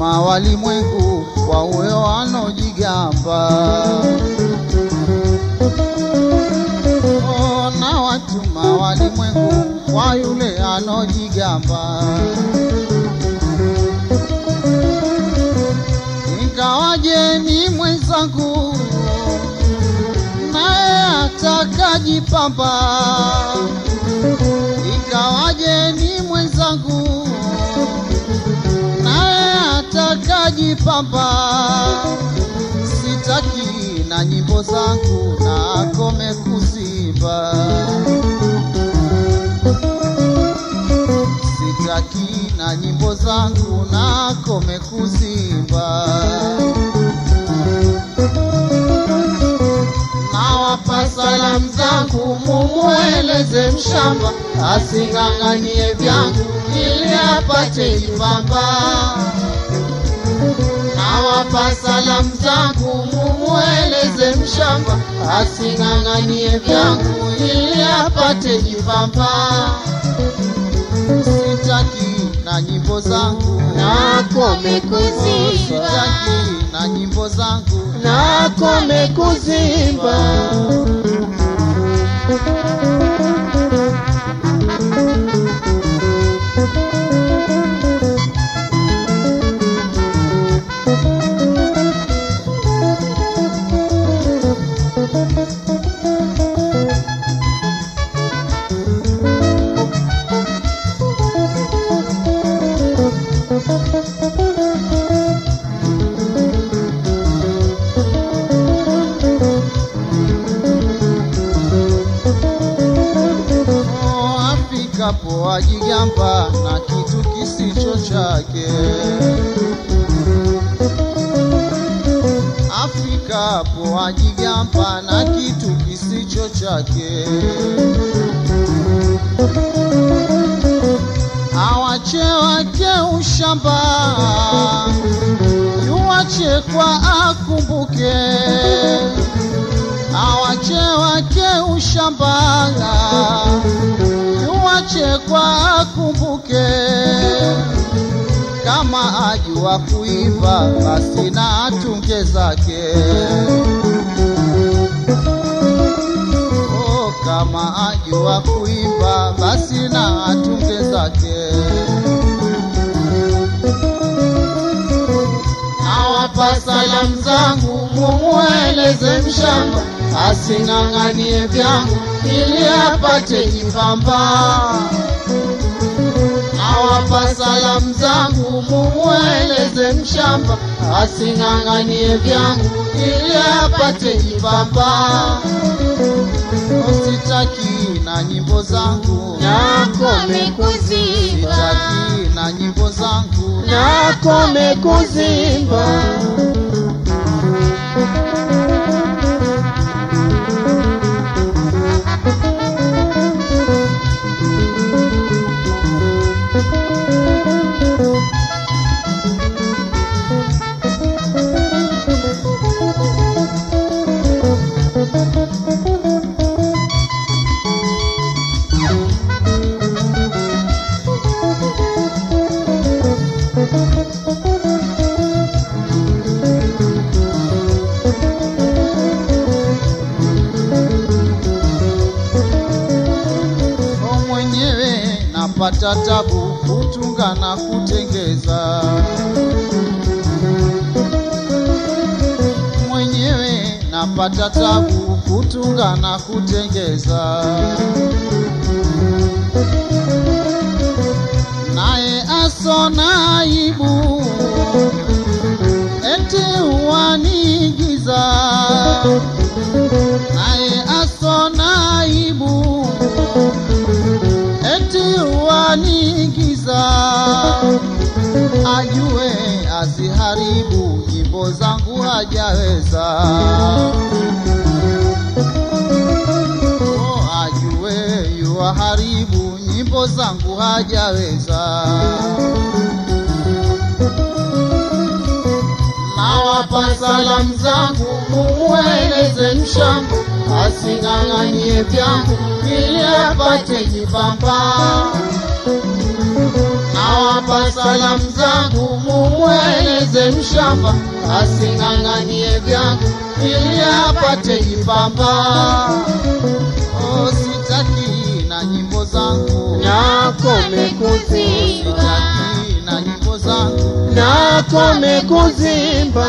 watuma walimwengu kwa uyo wanojigamba Oh, na watuma walimwengu kwa yule anojigamba. Ingawaje ni mwenzangu naye atakajipamba, ingawaje ni mwenzangu atakajipamba, sitaki na nyimbo zangu na akome kuziba, sitaki na nyimbo zangu na akome kuziba. Nawapa salamu zangu, mumweleze mshamba asing'ang'anie vyangu ili apate jipamba. Nawapa salamu zangu, mumueleze mshamba. Asing'ang'anie vyangu ili apate jipamba. Sitaki na nyimbo zangu. Nakome sitaki na nyimbo zangu. Nakome kuzimba afikapo ajigamba na kitu kisicho chake. Afrika hapo ajigamba na kitu kisicho chake. Awache wake ushamba, yuwache kwa akumbuke awache wake ushambanga uwache kwa akumbuke. Kama ajua kuiva, basi na atunge zake. Oh, kama ajua kuiva basi na atunge zake. nawapa salamu zangu, mumueleze mshamba asing'ang'anie vyangu ili apate kipamba. Awapa salamu zangu, mumueleze mshamba. Asing'ang'anie vyangu ili apate kipamba. Usitaki na nyimbo zangu. Nakome sitaki na nyimbo zangu. Nakome kuzimba napata tabu kutunga na kutengeza. Mwenyewe napata tabu kutunga na kutengeza. Naye asona aibu eti wanigiza eti giza, ajue aziharibu nyimbo zangu hajaweza. Oh, ajue yuwaharibu nyimbo zangu hajaweza. Nawapa salamu zangu mumueleze mshangu, asing'ang'anie vyangu ili apate jipamba nawapa salamu zangu, mumweleze mshamba. Asing'ang'anie vyangu ili apate jipamba. Oh, sitaki na nyimbo zangu, nakome kuzimba sitaki na nyimbo zangu, nakome kuzimba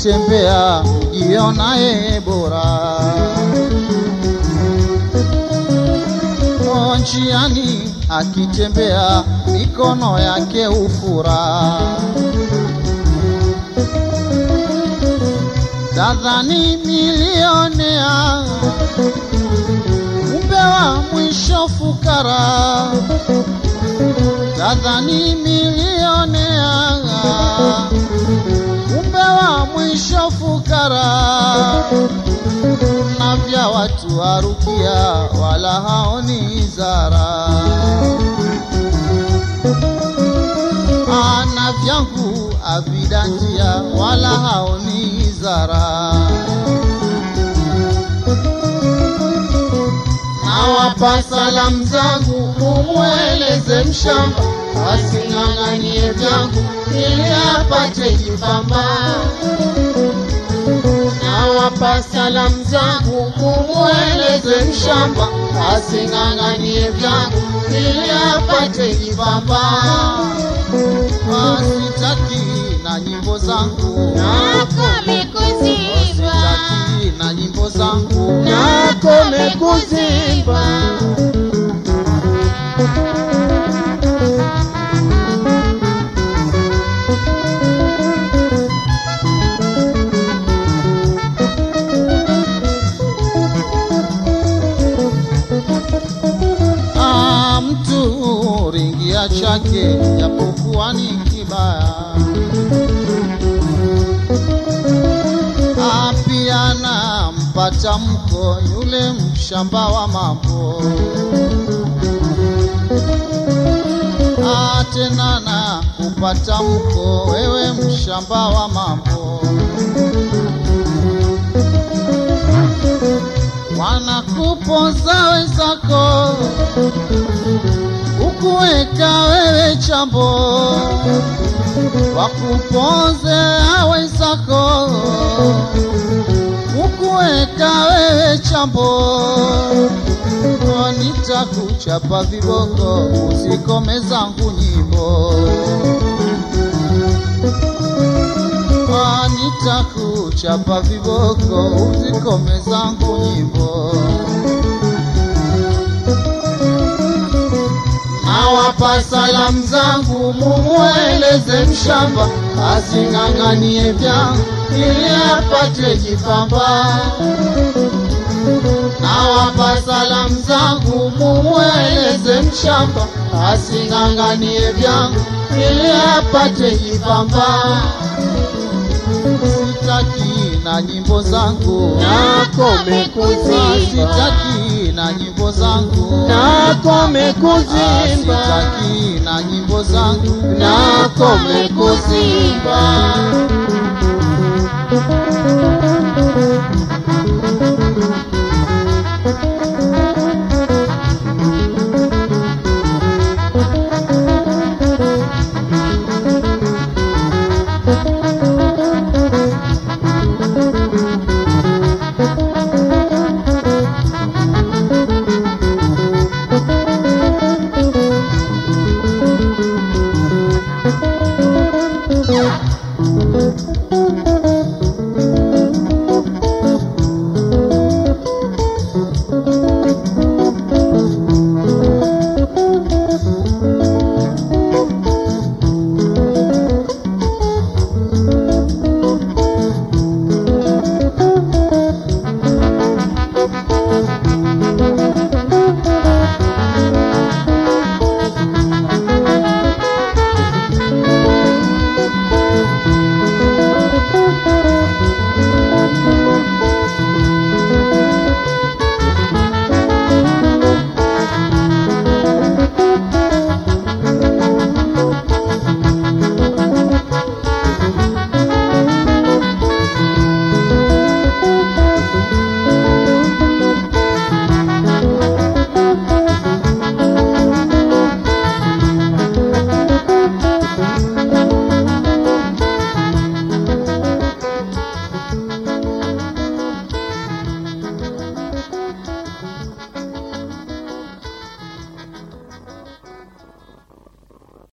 akitembea jionaye bora. Njiani akitembea mikono yake ufura dadhani milionea kumbe wa mwisho fukara. Dadhani milionea kumbe wa mwisho fukara. Na vya watu warukia wala haoni zara. Ana vyangu avidanjia wala haoni zara. Nawapa salamu zangu mumweleze mshamba. Vyangu ili apate nawapa salamu zangu kumweleze mshamba asing'ang'anie vyangu ili apate jipamba asitaki na nyimbo zangu. Nakome mtu ringia chake japokuwa ni kibaya. Apia na mpata mko yule mshamba wa mambo. Atenana tena na kupata mko wewe mshamba wa mambo. Wanakupoza wenzako ukuweka wewe chambo wakupoze awezako, kukuweka wewe chambo nitakuchapa viboko usikome zangu nyimbo. Nitakuchapa viboko uzikome zangu nyimbo nawapa salamu zangu mumweleze mshamba asing'ang'anie vyangu ili apate jipamba nawapa salamu zangu mumweleze mshamba asing'ang'anie vyangu ili apate jipamba sitaki na nyimbo zangu. Nako mekuza, sitaki na nyimbo zangu. Nako mekuzimba, ah, sitaki na nyimbo zangu. Nako mekuzimba.